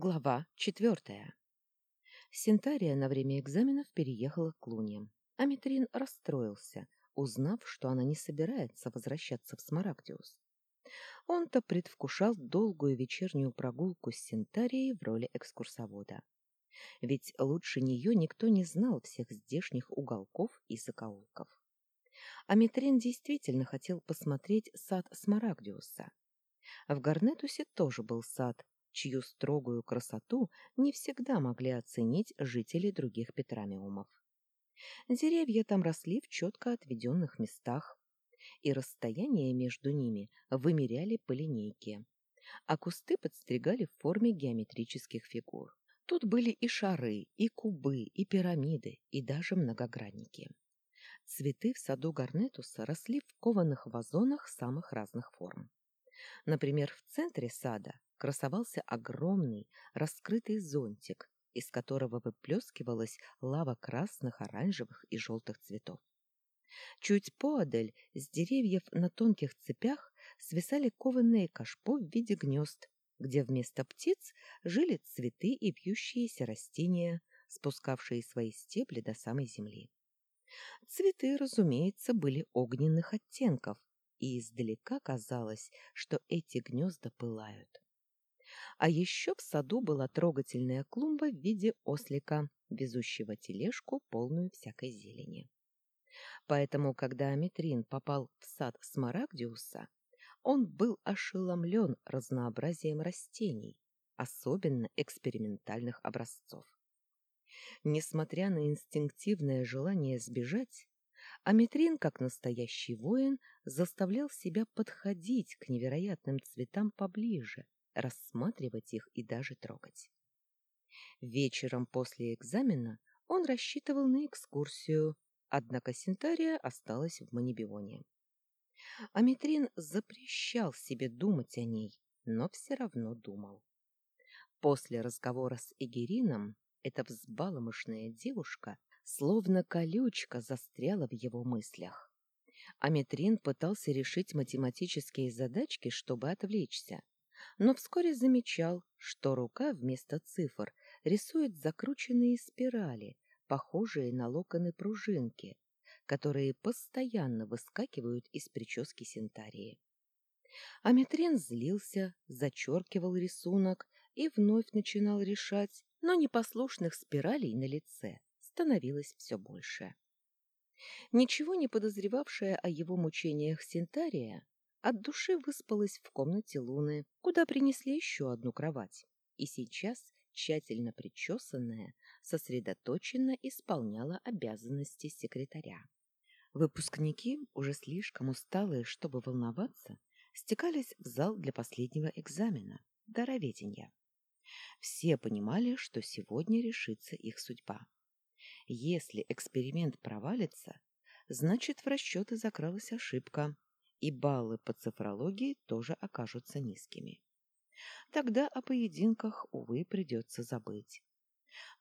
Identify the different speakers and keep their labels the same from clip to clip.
Speaker 1: Глава четвертая. Синтария на время экзаменов переехала к Луне. Аметрин расстроился, узнав, что она не собирается возвращаться в Смарагдиус. Он-то предвкушал долгую вечернюю прогулку с Синтарией в роли экскурсовода. Ведь лучше нее никто не знал всех здешних уголков и закоулков. Аметрин действительно хотел посмотреть сад Смарагдиуса. В Гарнетусе тоже был сад, чью строгую красоту не всегда могли оценить жители других Петрамиумов. Деревья там росли в четко отведенных местах, и расстояние между ними вымеряли по линейке, а кусты подстригали в форме геометрических фигур. Тут были и шары, и кубы, и пирамиды, и даже многогранники. Цветы в саду Гарнетуса росли в кованых вазонах самых разных форм. Например, в центре сада красовался огромный раскрытый зонтик, из которого выплескивалась лава красных, оранжевых и желтых цветов. Чуть поодаль с деревьев на тонких цепях свисали кованые кашпо в виде гнезд, где вместо птиц жили цветы и вьющиеся растения, спускавшие свои стебли до самой земли. Цветы, разумеется, были огненных оттенков, и издалека казалось, что эти гнезда пылают. А еще в саду была трогательная клумба в виде ослика, везущего тележку, полную всякой зелени. Поэтому, когда Аметрин попал в сад Смарагдиуса, он был ошеломлен разнообразием растений, особенно экспериментальных образцов. Несмотря на инстинктивное желание сбежать, Аметрин, как настоящий воин, заставлял себя подходить к невероятным цветам поближе, рассматривать их и даже трогать. Вечером после экзамена он рассчитывал на экскурсию, однако Синтария осталась в Манибионе. Аметрин запрещал себе думать о ней, но все равно думал. После разговора с Эгерином эта взбаломышная девушка словно колючка застряла в его мыслях. Аметрин пытался решить математические задачки, чтобы отвлечься, но вскоре замечал, что рука вместо цифр рисует закрученные спирали, похожие на локоны пружинки, которые постоянно выскакивают из прически Синтарии. Аметрин злился, зачеркивал рисунок и вновь начинал решать, но непослушных спиралей на лице становилось все больше. Ничего не подозревавшая о его мучениях Синтария от души выспалась в комнате Луны, куда принесли еще одну кровать, и сейчас, тщательно причесанная, сосредоточенно исполняла обязанности секретаря. Выпускники, уже слишком усталые, чтобы волноваться, стекались в зал для последнего экзамена – дароведения. Все понимали, что сегодня решится их судьба. Если эксперимент провалится, значит в расчеты закралась ошибка, и баллы по цифрологии тоже окажутся низкими. Тогда о поединках, увы, придется забыть.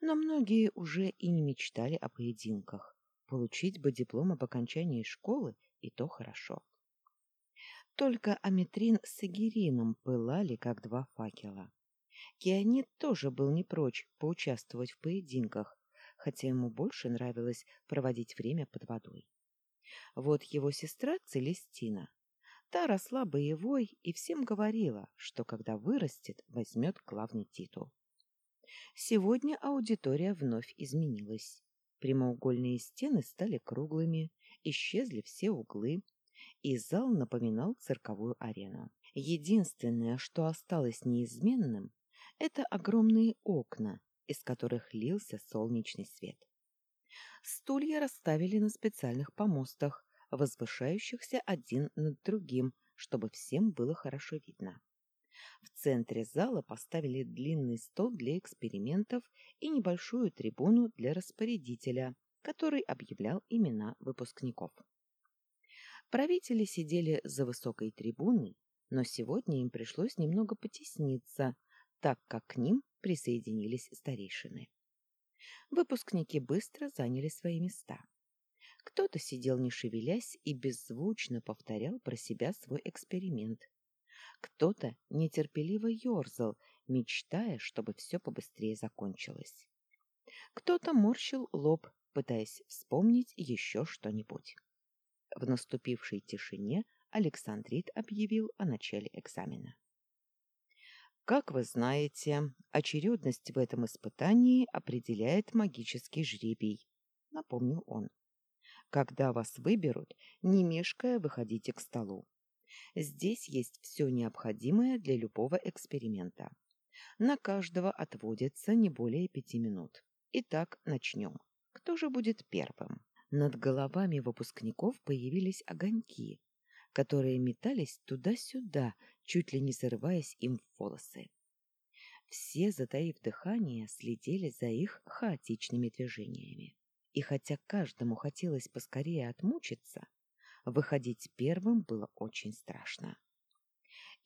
Speaker 1: Но многие уже и не мечтали о поединках. Получить бы диплом об окончании школы, и то хорошо. Только Аметрин с Агирином пылали, как два факела. Кианит тоже был не прочь поучаствовать в поединках, хотя ему больше нравилось проводить время под водой. Вот его сестра Целестина. Та росла боевой и всем говорила, что когда вырастет, возьмет главный титул. Сегодня аудитория вновь изменилась. Прямоугольные стены стали круглыми, исчезли все углы, и зал напоминал цирковую арену. Единственное, что осталось неизменным, это огромные окна, из которых лился солнечный свет. Стулья расставили на специальных помостах, возвышающихся один над другим, чтобы всем было хорошо видно. В центре зала поставили длинный стол для экспериментов и небольшую трибуну для распорядителя, который объявлял имена выпускников. Правители сидели за высокой трибуной, но сегодня им пришлось немного потесниться, так как к ним присоединились старейшины. Выпускники быстро заняли свои места. Кто-то сидел не шевелясь и беззвучно повторял про себя свой эксперимент. Кто-то нетерпеливо ерзал, мечтая, чтобы все побыстрее закончилось. Кто-то морщил лоб, пытаясь вспомнить еще что-нибудь. В наступившей тишине Александрит объявил о начале экзамена. Как вы знаете, очередность в этом испытании определяет магический жребий, напомнил он. Когда вас выберут, не мешкая, выходите к столу. Здесь есть все необходимое для любого эксперимента. На каждого отводится не более пяти минут. Итак, начнем. Кто же будет первым? Над головами выпускников появились огоньки, которые метались туда-сюда, чуть ли не срываясь им в волосы. Все, затаив дыхание, следили за их хаотичными движениями. И хотя каждому хотелось поскорее отмучиться, выходить первым было очень страшно.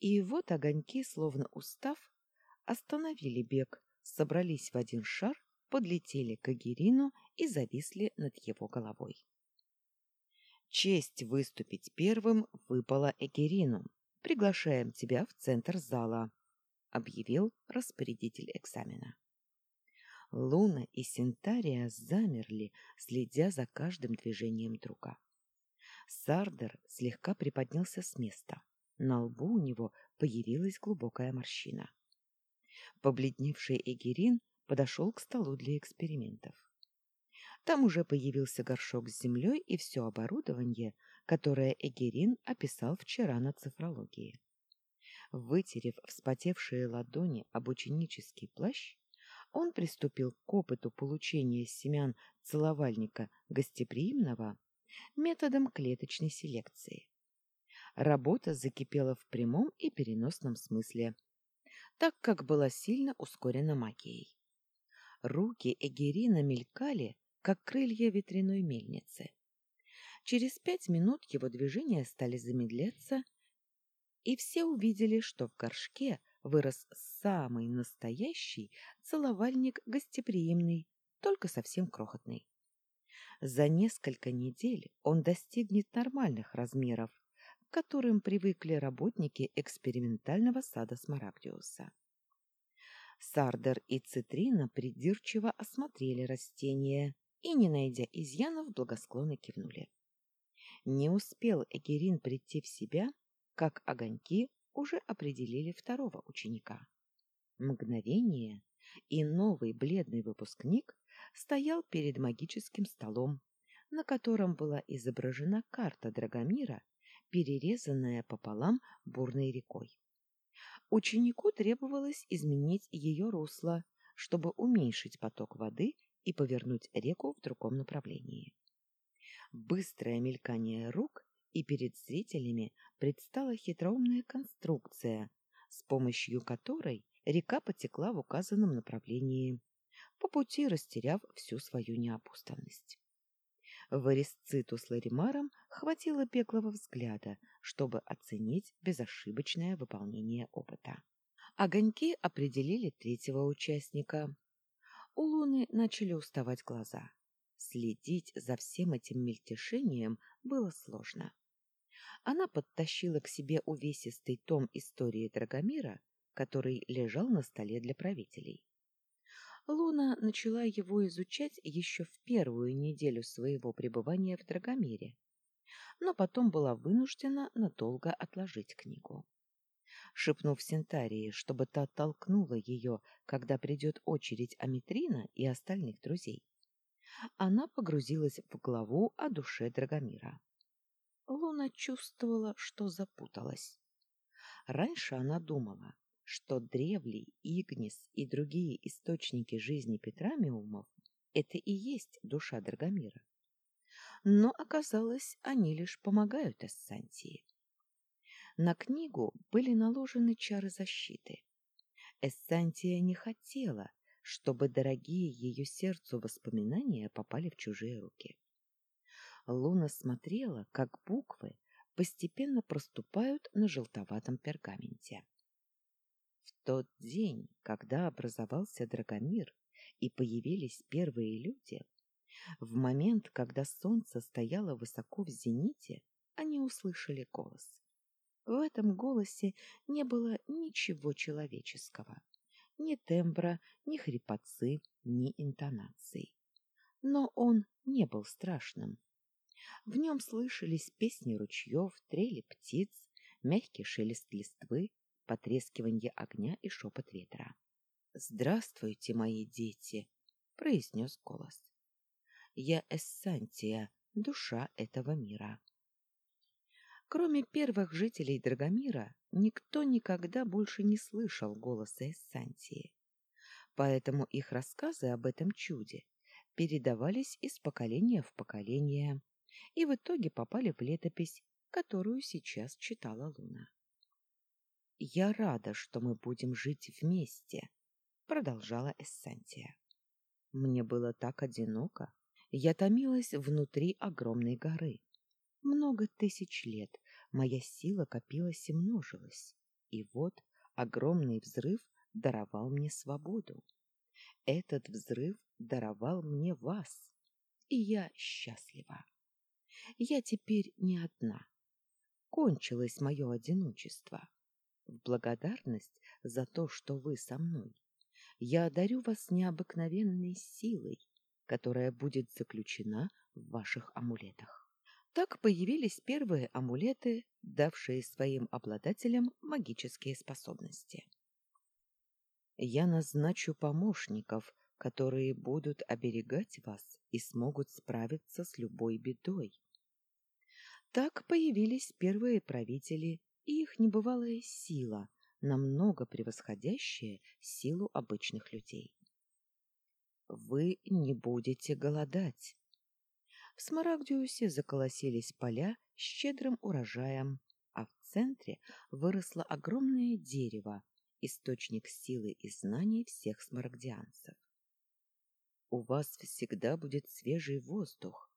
Speaker 1: И вот огоньки, словно устав, остановили бег, собрались в один шар, подлетели к Агирину и зависли над его головой. Честь выступить первым выпала Эгерину. Приглашаем тебя в центр зала, объявил распорядитель экзамена. Луна и Синтария замерли, следя за каждым движением друга. Сардер слегка приподнялся с места. На лбу у него появилась глубокая морщина. Побледневший Эгерин подошел к столу для экспериментов. Там уже появился горшок с землей и все оборудование, которое Эгерин описал вчера на цифрологии. Вытерев вспотевшие ладони об ученический плащ, он приступил к опыту получения семян целовальника гостеприимного методом клеточной селекции. Работа закипела в прямом и переносном смысле, так как была сильно ускорена магией. Руки Эгерина мелькали, как крылья ветряной мельницы. Через пять минут его движения стали замедляться, и все увидели, что в горшке вырос самый настоящий целовальник гостеприимный, только совсем крохотный. За несколько недель он достигнет нормальных размеров, к которым привыкли работники экспериментального сада Смарагдиуса. Сардер и Цитрина придирчиво осмотрели растение и, не найдя изъянов, благосклонно кивнули. Не успел Эгерин прийти в себя, как огоньки уже определили второго ученика. Мгновение, и новый бледный выпускник стоял перед магическим столом, на котором была изображена карта Драгомира, перерезанная пополам бурной рекой. Ученику требовалось изменить ее русло, чтобы уменьшить поток воды и повернуть реку в другом направлении. Быстрое мелькание рук, и перед зрителями предстала хитроумная конструкция, с помощью которой река потекла в указанном направлении, по пути растеряв всю свою неопустанность. Варисциту с Ларимаром хватило беглого взгляда, чтобы оценить безошибочное выполнение опыта. Огоньки определили третьего участника, у Луны начали уставать глаза. Следить за всем этим мельтешением было сложно. Она подтащила к себе увесистый том истории Драгомира, который лежал на столе для правителей. Луна начала его изучать еще в первую неделю своего пребывания в Драгомире, но потом была вынуждена надолго отложить книгу шепнув Синтарии, чтобы та толкнула ее, когда придет очередь Аметрина и остальных друзей. Она погрузилась в главу о душе Драгомира. Луна чувствовала, что запуталась. Раньше она думала, что древлей, Игнис и другие источники жизни Петрамиумов — это и есть душа Драгомира. Но оказалось, они лишь помогают Эссантии. На книгу были наложены чары защиты. Эссантия не хотела, чтобы дорогие ее сердцу воспоминания попали в чужие руки. Луна смотрела, как буквы постепенно проступают на желтоватом пергаменте. В тот день, когда образовался Драгомир и появились первые люди, в момент, когда солнце стояло высоко в зените, они услышали голос. В этом голосе не было ничего человеческого. Ни тембра, ни хрипотцы, ни интонаций. Но он не был страшным. В нем слышались песни ручьев, трели птиц, мягкий шелест листвы, потрескивание огня и шепот ветра. «Здравствуйте, мои дети!» — произнес голос. «Я Эссантия, душа этого мира». Кроме первых жителей Драгомира, никто никогда больше не слышал голоса Эссантии. Поэтому их рассказы об этом чуде передавались из поколения в поколение и в итоге попали в летопись, которую сейчас читала Луна. «Я рада, что мы будем жить вместе», — продолжала Эссантия. «Мне было так одиноко. Я томилась внутри огромной горы. Много тысяч лет моя сила копилась и множилась. И вот огромный взрыв даровал мне свободу. Этот взрыв даровал мне вас, и я счастлива. Я теперь не одна. Кончилось мое одиночество. В благодарность за то, что вы со мной, я одарю вас необыкновенной силой, которая будет заключена в ваших амулетах. Так появились первые амулеты, давшие своим обладателям магические способности. Я назначу помощников, которые будут оберегать вас и смогут справиться с любой бедой. Так появились первые правители и их небывалая сила, намного превосходящая силу обычных людей. Вы не будете голодать, в Смарагдиусе заколосились поля с щедрым урожаем, а в центре выросло огромное дерево, источник силы и знаний всех смарагдианцев. У вас всегда будет свежий воздух.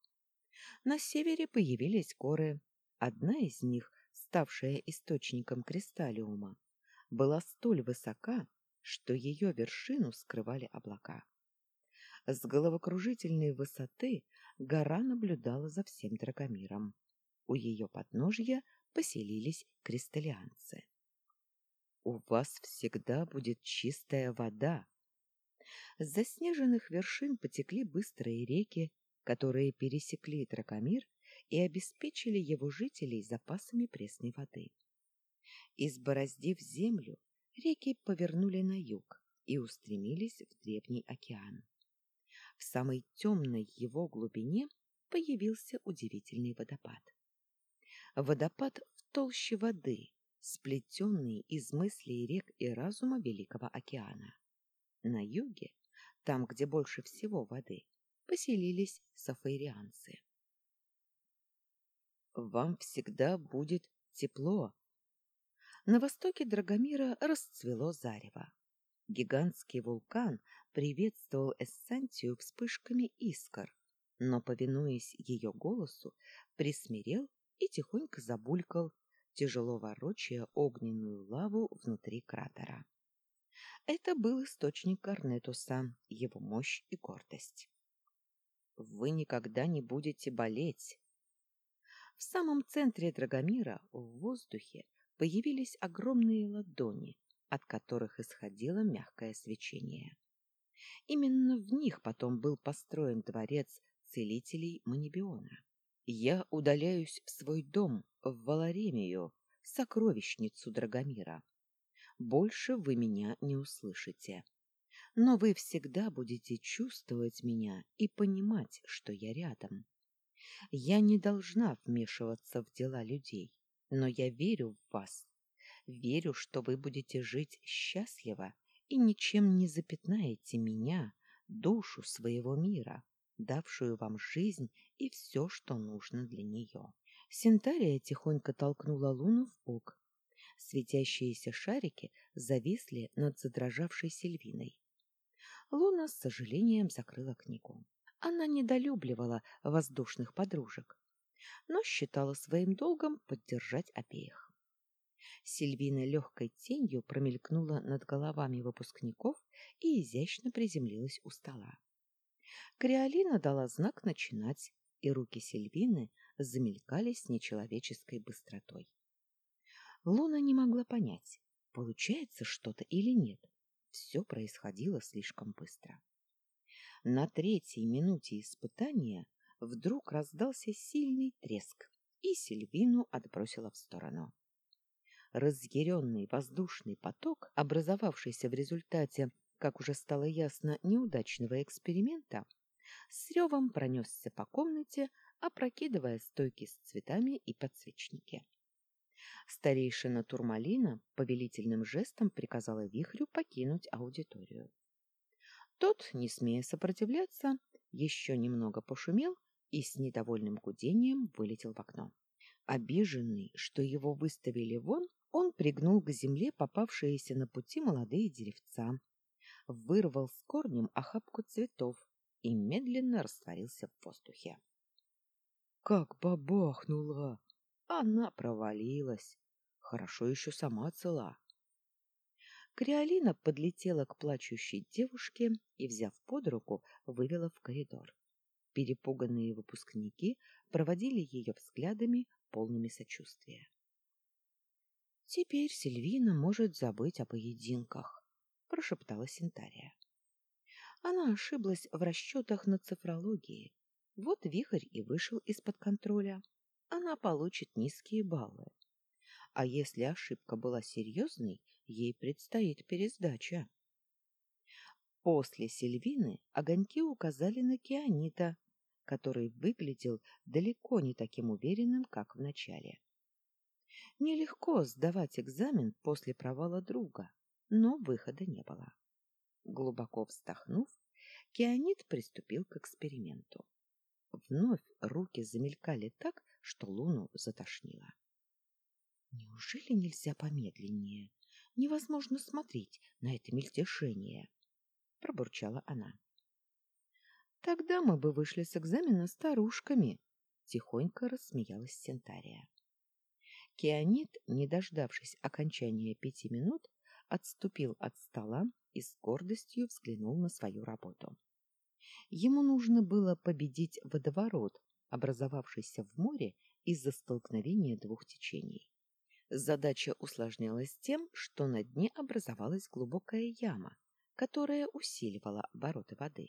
Speaker 1: На севере появились горы. Одна из них, ставшая источником кристаллиума, была столь высока, что ее вершину скрывали облака. С головокружительной высоты гора наблюдала за всем Драгомиром. У ее подножья поселились кристаллианцы. «У вас всегда будет чистая вода». С заснеженных вершин потекли быстрые реки, которые пересекли Драгомир и обеспечили его жителей запасами пресной воды. Избороздив землю, реки повернули на юг и устремились в древний океан. В самой темной его глубине появился удивительный водопад. Водопад в толще воды, сплетенный из мыслей рек и разума Великого океана. На юге, там, где больше всего воды, поселились сафаирианцы. «Вам всегда будет тепло», на востоке Драгомира расцвело зарево. Гигантский вулкан приветствовал Эссантию вспышками искр, но, повинуясь ее голосу, присмирел и тихонько забулькал, тяжело ворочая огненную лаву внутри кратера. Это был источник Корнетуса, его мощь и гордость. «Вы никогда не будете болеть!» В самом центре Драгомира в воздухе появились огромные ладони, от которых исходило мягкое свечение. Именно в них потом был построен дворец целителей Манибиона. Я удаляюсь в свой дом, в Валаремию, сокровищницу Драгомира. Больше вы меня не услышите. Но вы всегда будете чувствовать меня и понимать, что я рядом. Я не должна вмешиваться в дела людей, но я верю в вас Верю, что вы будете жить счастливо и ничем не запятнаете меня, душу своего мира, давшую вам жизнь и все, что нужно для нее. Синтария тихонько толкнула луну в бок. Светящиеся шарики зависли над задрожавшей Сильвиной. Луна с сожалением закрыла книгу. Она недолюбливала воздушных подружек, но считала своим долгом поддержать обеих. Сильвина легкой тенью промелькнула над головами выпускников и изящно приземлилась у стола. Криолина дала знак начинать, и руки Сильвины замелькали с нечеловеческой быстротой. Луна не могла понять, получается что-то или нет. Все происходило слишком быстро. На третьей минуте испытания вдруг раздался сильный треск, и Сильвину отбросило в сторону. Разъяренный воздушный поток, образовавшийся в результате, как уже стало ясно, неудачного эксперимента, с ревом пронесся по комнате, опрокидывая стойки с цветами и подсвечники. Старейшина Турмалина повелительным жестом приказала вихрю покинуть аудиторию. Тот, не смея сопротивляться, еще немного пошумел и с недовольным гудением вылетел в окно. Обиженный, что его выставили вон, он пригнул к земле попавшиеся на пути молодые деревца, вырвал с корнем охапку цветов и медленно растворился в воздухе. Как бабахнула! Она провалилась. Хорошо еще сама цела. Криолина подлетела к плачущей девушке и, взяв под руку, вывела в коридор. Перепуганные выпускники проводили ее взглядами, полными сочувствия. «Теперь Сильвина может забыть о поединках», — прошептала Синтария. Она ошиблась в расчетах на цифрологии. Вот вихрь и вышел из-под контроля. Она получит низкие баллы. А если ошибка была серьезной, ей предстоит пересдача. После Сильвины огоньки указали на Кианита, который выглядел далеко не таким уверенным, как в начале. Нелегко сдавать экзамен после провала друга, но выхода не было. Глубоко вздохнув, Кианит приступил к эксперименту. Вновь руки замелькали так, что Луну затошнило. Неужели нельзя помедленнее? Невозможно смотреть на это мельтешение, пробурчала она. Тогда мы бы вышли с экзамена старушками, тихонько рассмеялась Сентария. Кианит, не дождавшись окончания пяти минут, отступил от стола и с гордостью взглянул на свою работу. Ему нужно было победить водоворот, образовавшийся в море из-за столкновения двух течений. Задача усложнялась тем, что на дне образовалась глубокая яма, которая усиливала обороты воды.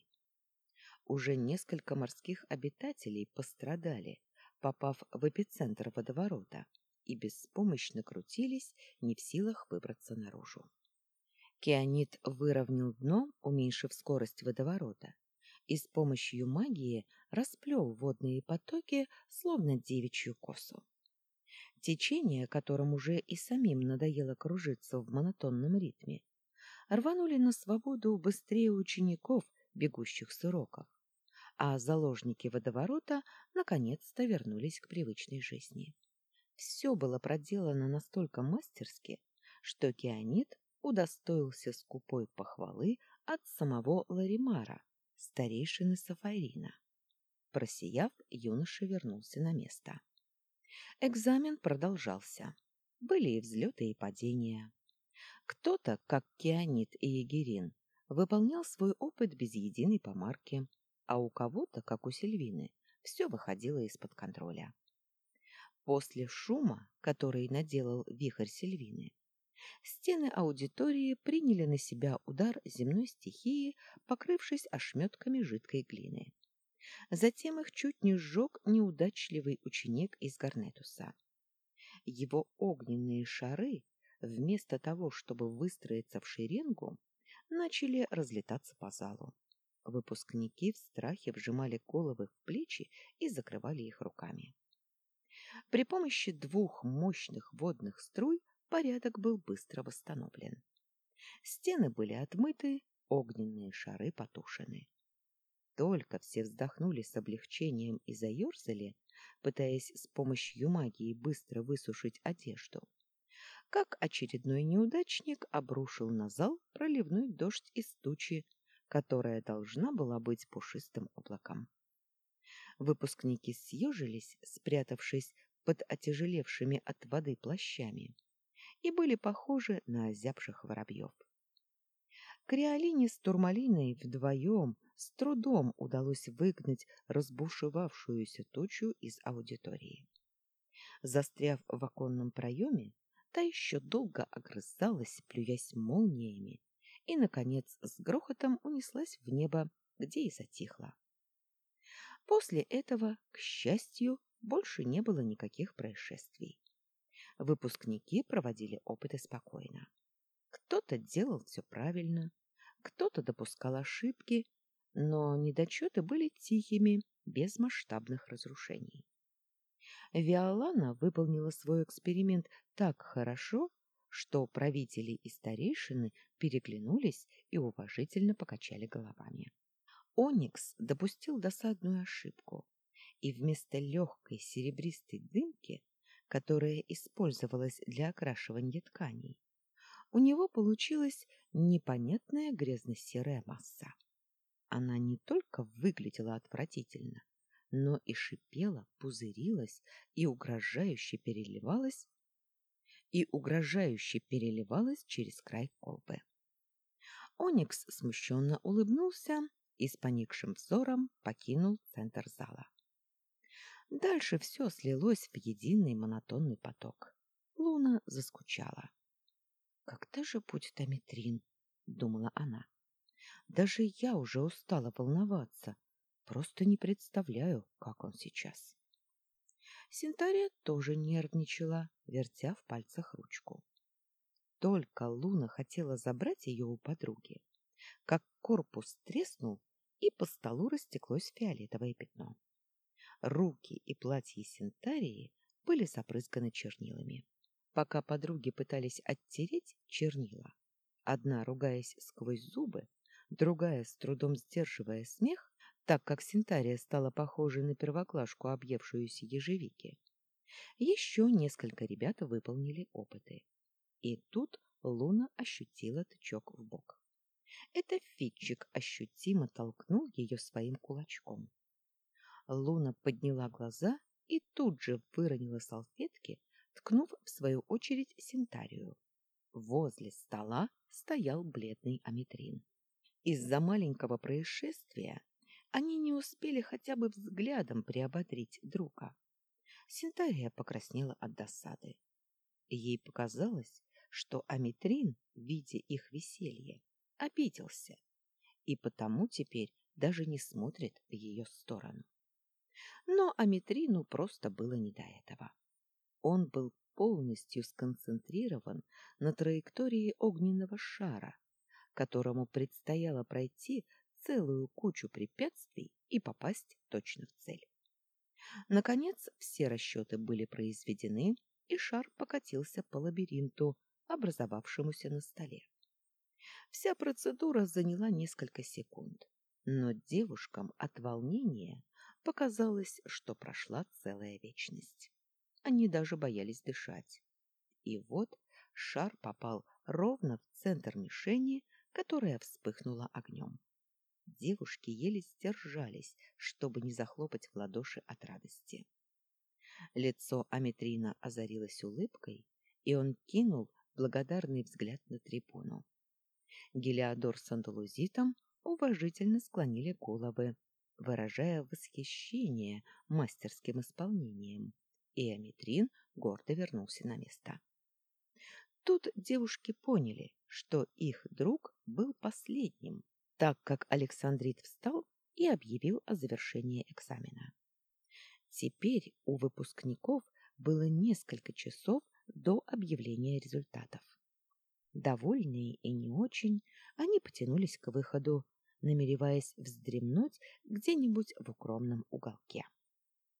Speaker 1: Уже несколько морских обитателей пострадали, попав в эпицентр водоворота, и беспомощно крутились, не в силах выбраться наружу. Кианит выровнял дно, уменьшив скорость водоворота, и с помощью магии расплел водные потоки, словно девичью косу. Течение, которым уже и самим надоело кружиться в монотонном ритме, рванули на свободу быстрее учеников, бегущих с уроков, а заложники водоворота наконец-то вернулись к привычной жизни. Все было проделано настолько мастерски, что Кианит удостоился скупой похвалы от самого Ларимара, старейшины Сафарина. Просияв, юноша вернулся на место. Экзамен продолжался. Были и взлеты, и падения. Кто-то, как Кианит и Егерин, выполнял свой опыт без единой помарки, а у кого-то, как у Сильвины, все выходило из-под контроля. После шума, который наделал вихрь Сильвины, стены аудитории приняли на себя удар земной стихии, покрывшись ошметками жидкой глины. Затем их чуть не сжег неудачливый ученик из Гарнетуса. Его огненные шары, вместо того, чтобы выстроиться в шеренгу, начали разлетаться по залу. Выпускники в страхе вжимали головы в плечи и закрывали их руками. При помощи двух мощных водных струй порядок был быстро восстановлен. Стены были отмыты, огненные шары потушены. Только все вздохнули с облегчением и заерзали, пытаясь с помощью магии быстро высушить одежду, как очередной неудачник обрушил на зал проливной дождь из тучи, которая должна была быть пушистым облаком. Выпускники съежились, спрятавшись под отяжелевшими от воды плащами, и были похожи на озябших воробьев. Криолине с Турмалиной вдвоем с трудом удалось выгнать разбушевавшуюся тучу из аудитории. Застряв в оконном проеме, Та еще долго огрызалась, плюясь молниями, и, наконец, с грохотом унеслась в небо, где и затихла. После этого, к счастью, больше не было никаких происшествий. Выпускники проводили опыты спокойно. Кто-то делал все правильно, кто-то допускал ошибки, но недочеты были тихими, без масштабных разрушений. Виолана выполнила свой эксперимент так хорошо, что правители и старейшины переглянулись и уважительно покачали головами. Оникс допустил досадную ошибку, и вместо легкой серебристой дымки, которая использовалась для окрашивания тканей, у него получилась непонятная грязно-серая масса. Она не только выглядела отвратительно, но и шипела, пузырилась и угрожающе переливалась и угрожающе переливалась через край колбы. Оникс смущенно улыбнулся и с поникшим взором покинул центр зала. Дальше все слилось в единый монотонный поток. Луна заскучала. «Когда же будет Аметрин?» — думала она. «Даже я уже устала волноваться. Просто не представляю, как он сейчас». Синтария тоже нервничала, вертя в пальцах ручку. Только Луна хотела забрать ее у подруги, как корпус треснул, и по столу растеклось фиолетовое пятно. Руки и платье Синтарии были запрысканы чернилами пока подруги пытались оттереть чернила. Одна, ругаясь сквозь зубы, другая, с трудом сдерживая смех, так как Синтария стала похожей на первоклашку, объевшуюся ежевики. Еще несколько ребят выполнили опыты. И тут Луна ощутила тычок в бок. Это Фитчик ощутимо толкнул ее своим кулачком. Луна подняла глаза и тут же выронила салфетки, ткнув в свою очередь Синтарию. Возле стола стоял бледный Аметрин. Из-за маленького происшествия они не успели хотя бы взглядом приободрить друга. Синтария покраснела от досады. Ей показалось, что Аметрин, видя их веселье, обиделся, и потому теперь даже не смотрит в ее сторону. Но Аметрину просто было не до этого. Он был полностью сконцентрирован на траектории огненного шара, которому предстояло пройти целую кучу препятствий и попасть точно в цель. Наконец, все расчеты были произведены, и шар покатился по лабиринту, образовавшемуся на столе. Вся процедура заняла несколько секунд, но девушкам от волнения показалось, что прошла целая вечность. Они даже боялись дышать. И вот шар попал ровно в центр мишени, которая вспыхнула огнем. Девушки еле сдержались, чтобы не захлопать в ладоши от радости. Лицо Аметрина озарилось улыбкой, и он кинул благодарный взгляд на трибуну. Гелиодор с Андалузитом уважительно склонили головы, выражая восхищение мастерским исполнением и Аметрин гордо вернулся на место. Тут девушки поняли, что их друг был последним, так как Александрит встал и объявил о завершении экзамена. Теперь у выпускников было несколько часов до объявления результатов. Довольные и не очень, они потянулись к выходу, намереваясь вздремнуть где-нибудь в укромном уголке.